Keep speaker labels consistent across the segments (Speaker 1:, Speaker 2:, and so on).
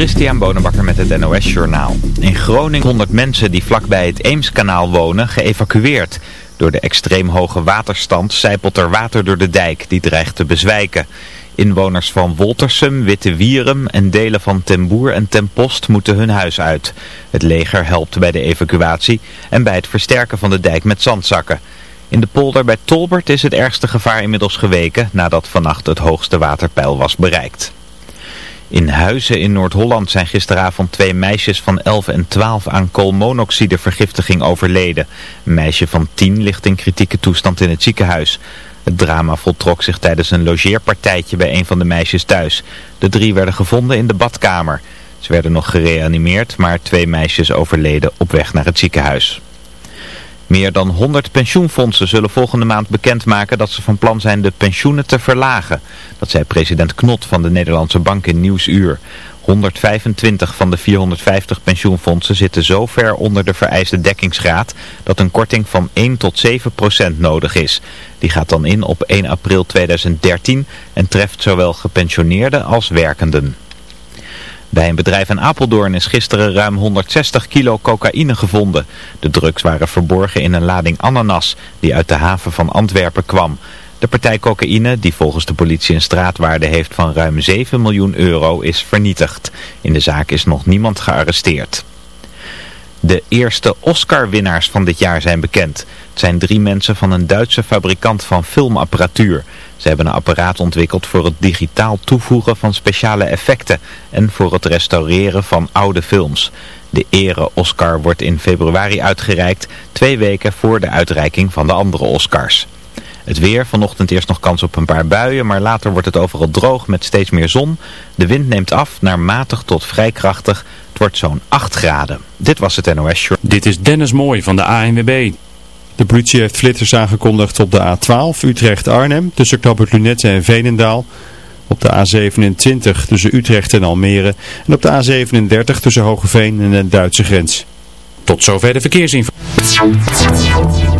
Speaker 1: Christian Bonenbakker met het NOS Journaal. In Groningen 100 mensen die vlakbij het Eemskanaal wonen geëvacueerd. Door de extreem hoge waterstand zijpelt er water door de dijk die dreigt te bezwijken. Inwoners van Woltersum, Witte Wierum en delen van Ten Boer en Ten Post moeten hun huis uit. Het leger helpt bij de evacuatie en bij het versterken van de dijk met zandzakken. In de polder bij Tolbert is het ergste gevaar inmiddels geweken nadat vannacht het hoogste waterpeil was bereikt. In Huizen in Noord-Holland zijn gisteravond twee meisjes van 11 en 12 aan koolmonoxidevergiftiging overleden. Een meisje van 10 ligt in kritieke toestand in het ziekenhuis. Het drama voltrok zich tijdens een logeerpartijtje bij een van de meisjes thuis. De drie werden gevonden in de badkamer. Ze werden nog gereanimeerd, maar twee meisjes overleden op weg naar het ziekenhuis. Meer dan 100 pensioenfondsen zullen volgende maand bekendmaken dat ze van plan zijn de pensioenen te verlagen. Dat zei president Knot van de Nederlandse Bank in Nieuwsuur. 125 van de 450 pensioenfondsen zitten zo ver onder de vereiste dekkingsgraad dat een korting van 1 tot 7 procent nodig is. Die gaat dan in op 1 april 2013 en treft zowel gepensioneerden als werkenden. Bij een bedrijf in Apeldoorn is gisteren ruim 160 kilo cocaïne gevonden. De drugs waren verborgen in een lading ananas die uit de haven van Antwerpen kwam. De partij cocaïne, die volgens de politie een straatwaarde heeft van ruim 7 miljoen euro, is vernietigd. In de zaak is nog niemand gearresteerd. De eerste Oscar-winnaars van dit jaar zijn bekend. Het zijn drie mensen van een Duitse fabrikant van filmapparatuur. Ze hebben een apparaat ontwikkeld voor het digitaal toevoegen van speciale effecten en voor het restaureren van oude films. De ere Oscar wordt in februari uitgereikt, twee weken voor de uitreiking van de andere Oscars. Het weer, vanochtend eerst nog kans op een paar buien, maar later wordt het overal droog met steeds meer zon. De wind neemt af naar matig tot vrij krachtig. Het wordt zo'n 8 graden. Dit was het NOS Short.
Speaker 2: Dit is Dennis Mooi van de ANWB. De politie heeft flitters aangekondigd op de A12 Utrecht-Arnhem tussen Knappert Lunette en Veenendaal. Op de A27 tussen Utrecht en Almere. En op de A37 tussen Hogeveen en de Duitse grens. Tot zover de verkeersinformatie.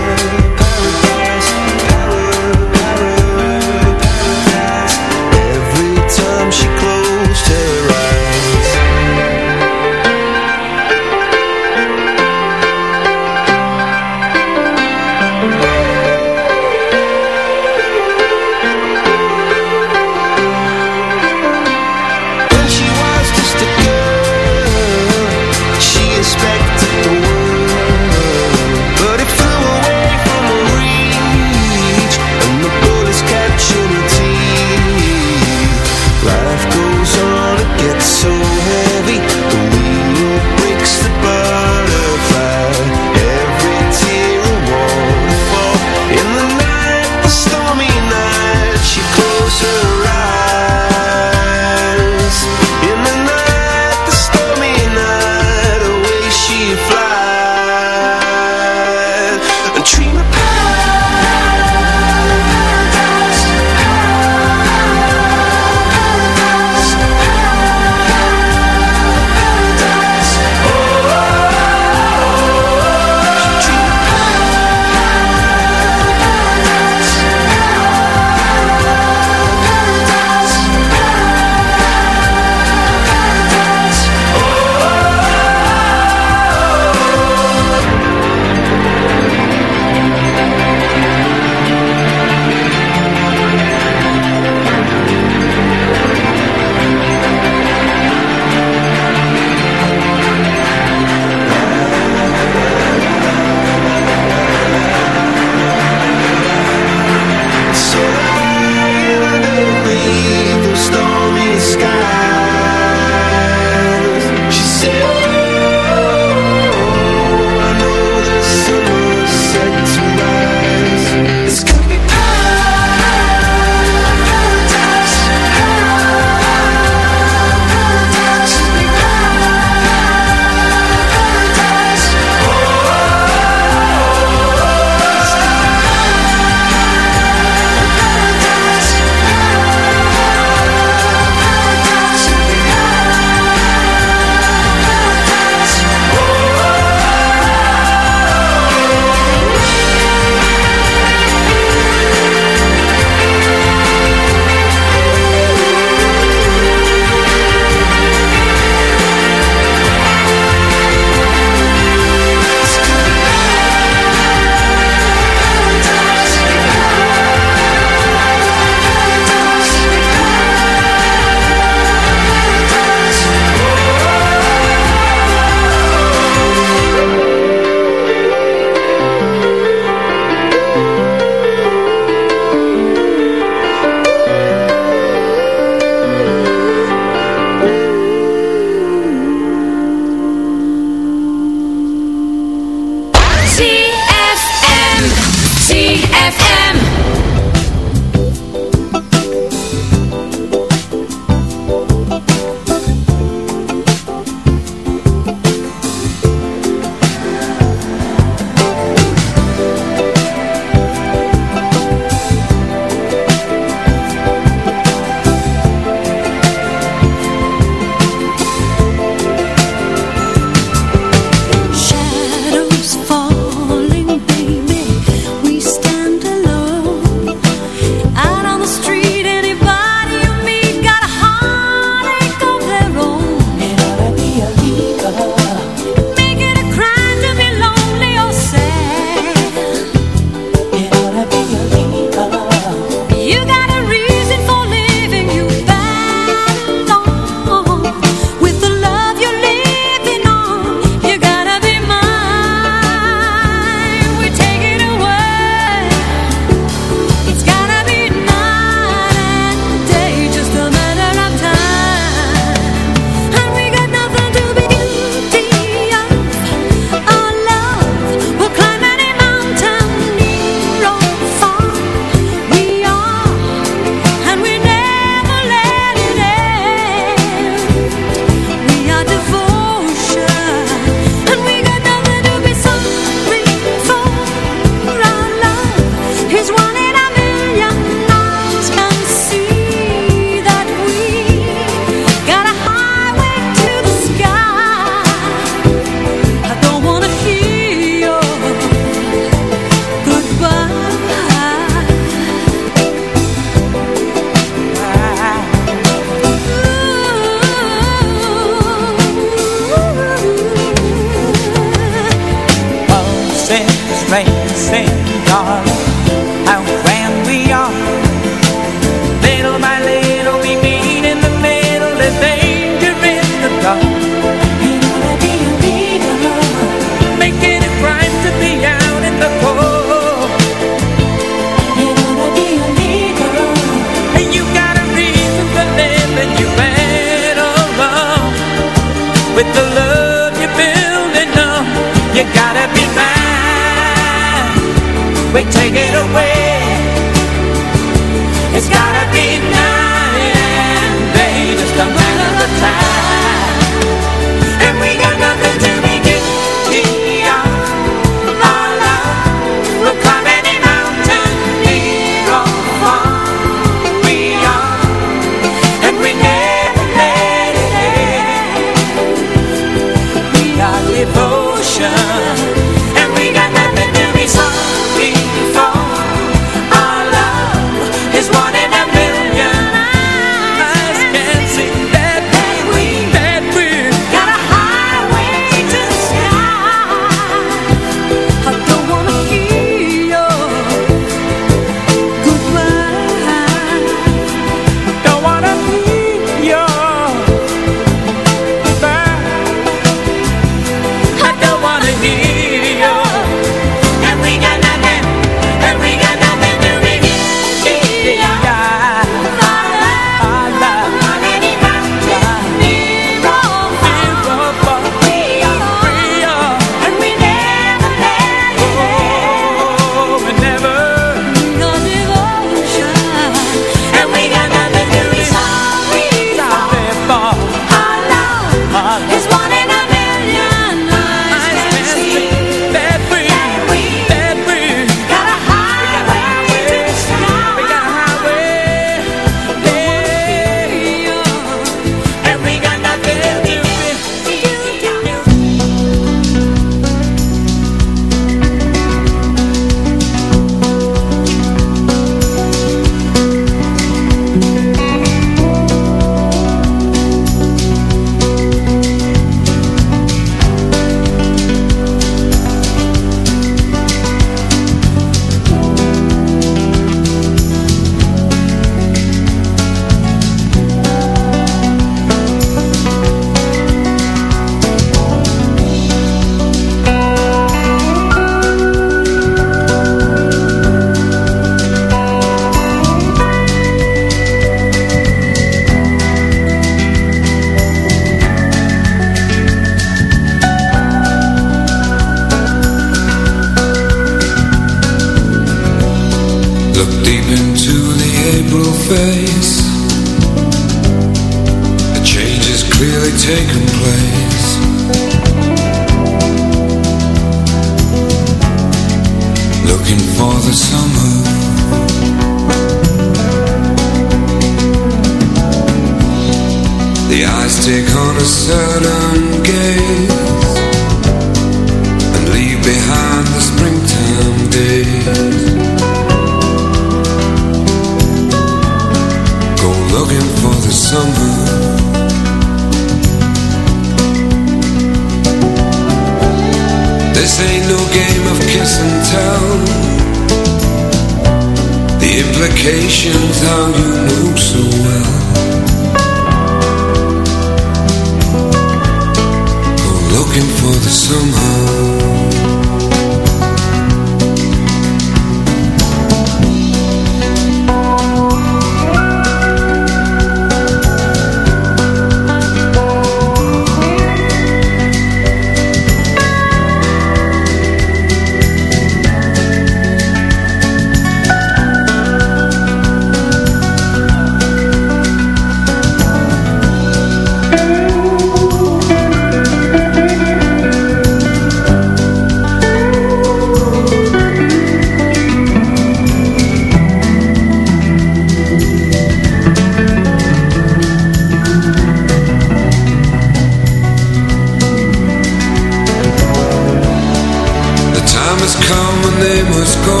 Speaker 3: they must go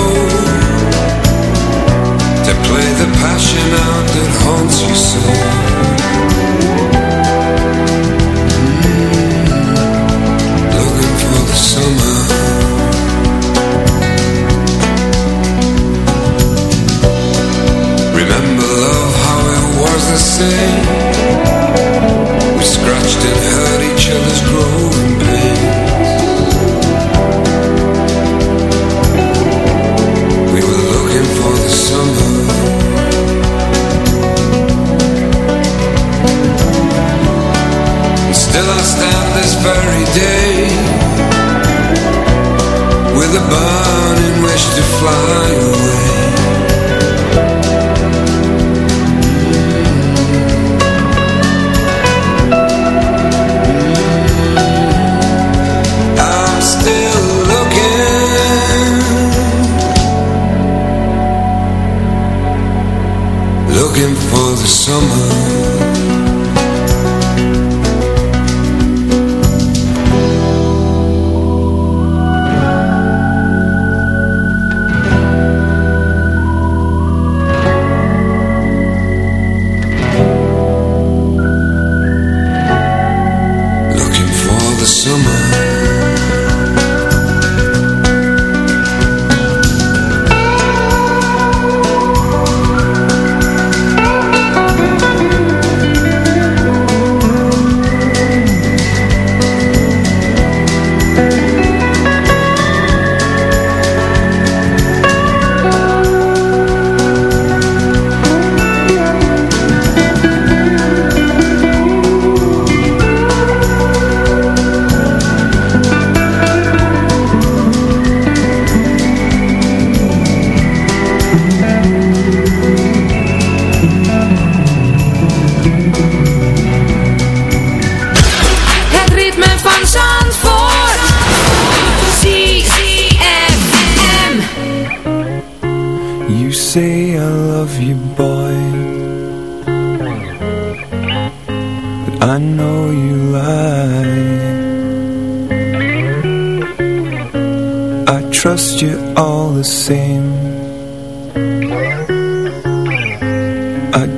Speaker 3: To play the passion out that haunts you so mm. Looking for the summer. Remember love, how it was the same. very day. With a burning wish to fly away. Mm. I'm still looking. Looking for the summer.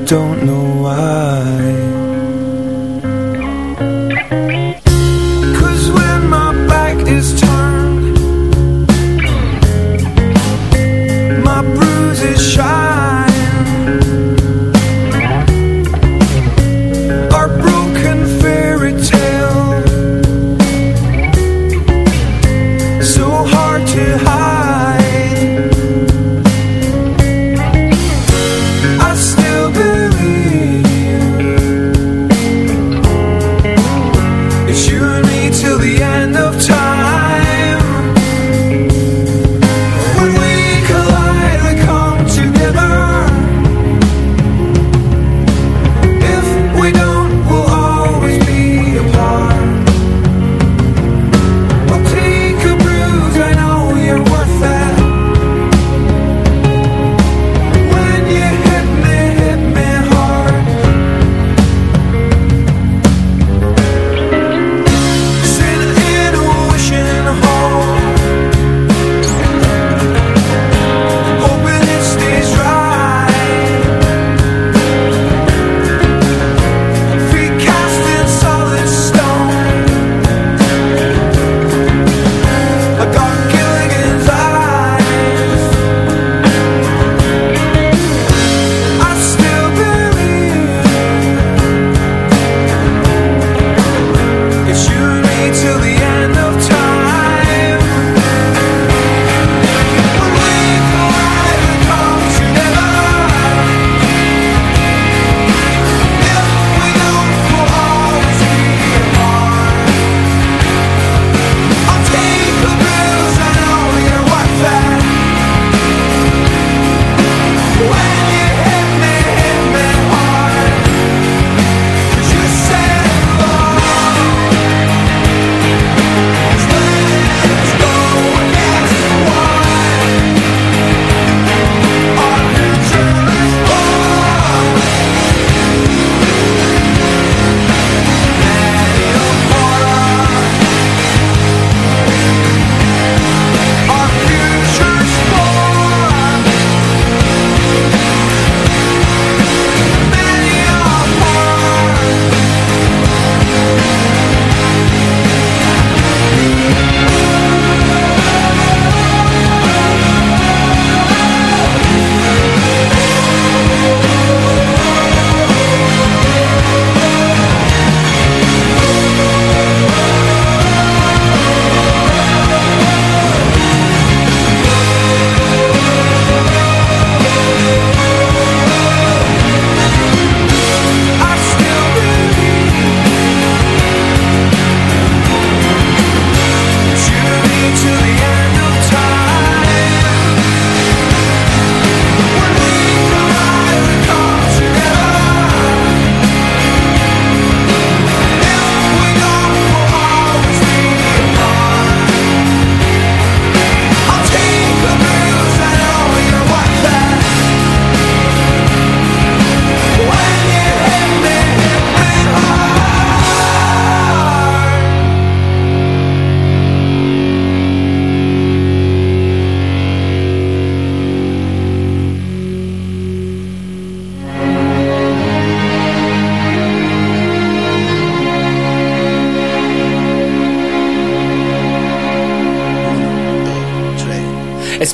Speaker 3: don't know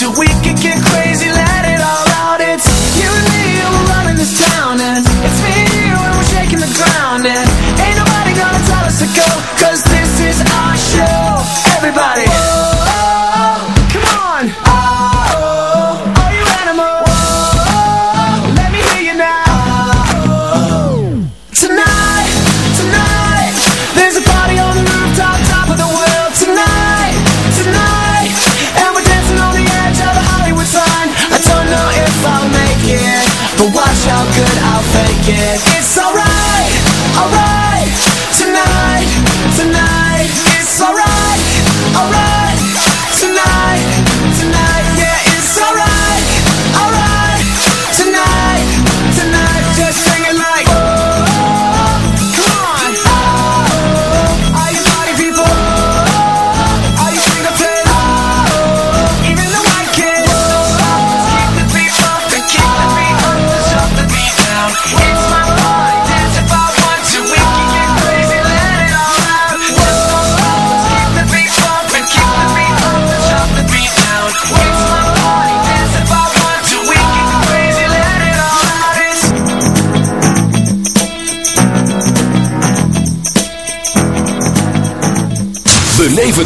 Speaker 4: To. We can get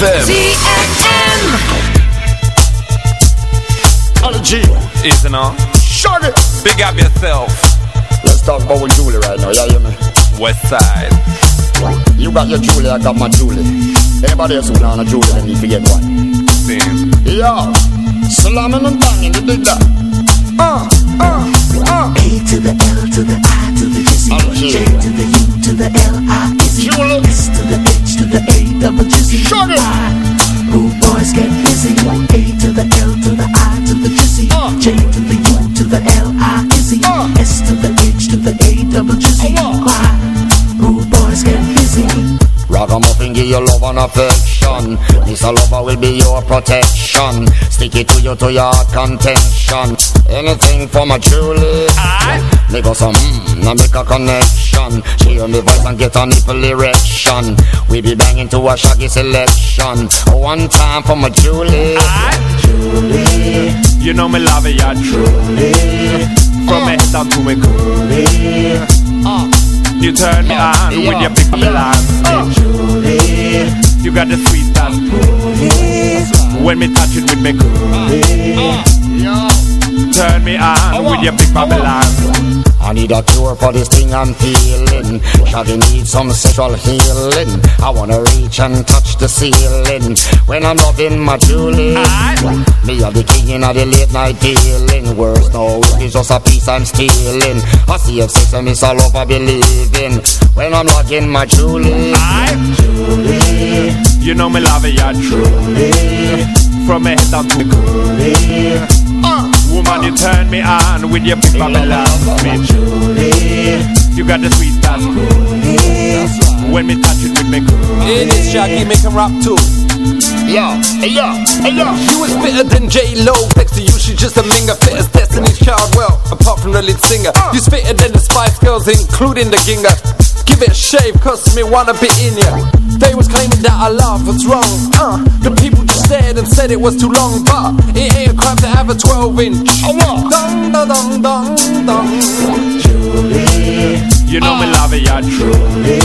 Speaker 5: ZFM.
Speaker 6: ZFM.
Speaker 7: On the G.
Speaker 8: Is it on?
Speaker 7: Shut it.
Speaker 8: Big up yourself.
Speaker 7: Let's talk about with Julie right now. Yeah, hear me?
Speaker 8: West side.
Speaker 7: You got your Julie, I got my Julie. Anybody else who want a Julie, they need to get one.
Speaker 8: Same.
Speaker 7: Yo, slamming and banging, you dig that? Uh, uh, uh.
Speaker 9: A to the L to the I to the Jizzy. J to the U to the L I Izzy. S to the H to the A double Jizzy.
Speaker 7: Shut it.
Speaker 9: Rude boys get busy. A to the L to the I to the Jizzy. J to the U to the L I Izzy. S to the H to the A double Jizzy. Rude boys get busy.
Speaker 7: Ragamuffin give you love and affection This a lover will be your protection Stick it to you to your contention Anything for my Julie Me go some mmm, now make a connection. She hear me voice and get a nipple erection. We be banging to a shaggy selection. One time for my Julie Julie
Speaker 8: You know me love it, yeah, truly. From me head down to me coolie. Uh. You turn me on with your big Babylon speech. You got the sweet touch. When me touch it with me coolie. Turn me on with your big Babylon.
Speaker 7: I need a cure for this thing I'm feeling. Shawty need some sexual healing. I wanna reach and touch the ceiling. When I'm loving my Julie Me are the king of the late night dealing. Words no, it's just a piece I'm stealing. I see if sex and it's all love I believe in When I'm loving my Julie Julie.
Speaker 8: You know me love it, yeah, truly. From me head down to me coolie. Woman, you turn me on with your big Babylon speech. You got the sweet touch. When me touch it with me coolie.
Speaker 10: Hey, this Shaggy make him rap too.
Speaker 7: Yo, hey yo, hey yo.
Speaker 10: She was fitter than J Lo. Next to you, she's just a manga. Fit as Destiny's Child. Well, apart from the lead singer, uh. you fitter than the Spice Girls, including the Ginga. Give it a shave, cause me wanna be in ya. They was claiming that our love was wrong. Uh, the people just stared and said it was too long, but it ain't a crime to have a 12 inch.
Speaker 7: Oh, what?
Speaker 10: Dong, dong, dong, dong, dong.
Speaker 7: Julie
Speaker 8: You know me ah. love it, yeah, truly.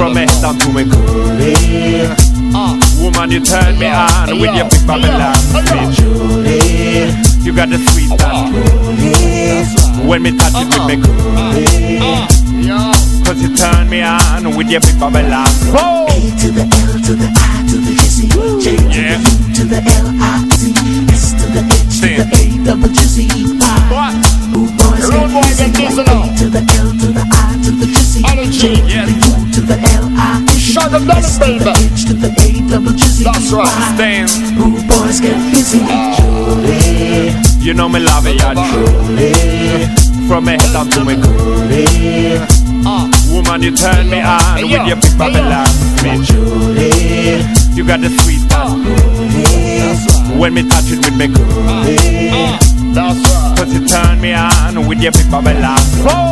Speaker 8: From me head down to me coolie. Ah. Ah, woman, you turn me on with your big Babylon speech. You got the sweet touch. When me touch it with me coolie. Cause you turn me on with your big Babylon. Whoa!
Speaker 9: A to the L to the I to the Jizzy. J to
Speaker 8: Yeah.
Speaker 9: the U to the L I Z. S to the H to the A double Jizzy.
Speaker 8: What?
Speaker 9: Rude boys get
Speaker 7: boys
Speaker 9: busy.
Speaker 7: get busy
Speaker 9: A to the L to the I to the Jizzy.
Speaker 7: On the G,
Speaker 9: J to the U to the L I Z.
Speaker 7: Shut them
Speaker 9: S to the. H to the A double Jizzy.
Speaker 7: That's right.
Speaker 8: Stand.
Speaker 9: Rude boys get busy.
Speaker 7: Julie
Speaker 8: You know me love it, yeah, truly. From me head down to me coolie. Woman, you turn me on
Speaker 7: Hey,
Speaker 8: with
Speaker 7: yo.
Speaker 8: your big
Speaker 7: Hey, yo.
Speaker 8: Julie. You got the sweet touch. When me touch it with me coolie.
Speaker 7: That's right
Speaker 8: Cause you turn me on with your big Babylon. Whoa!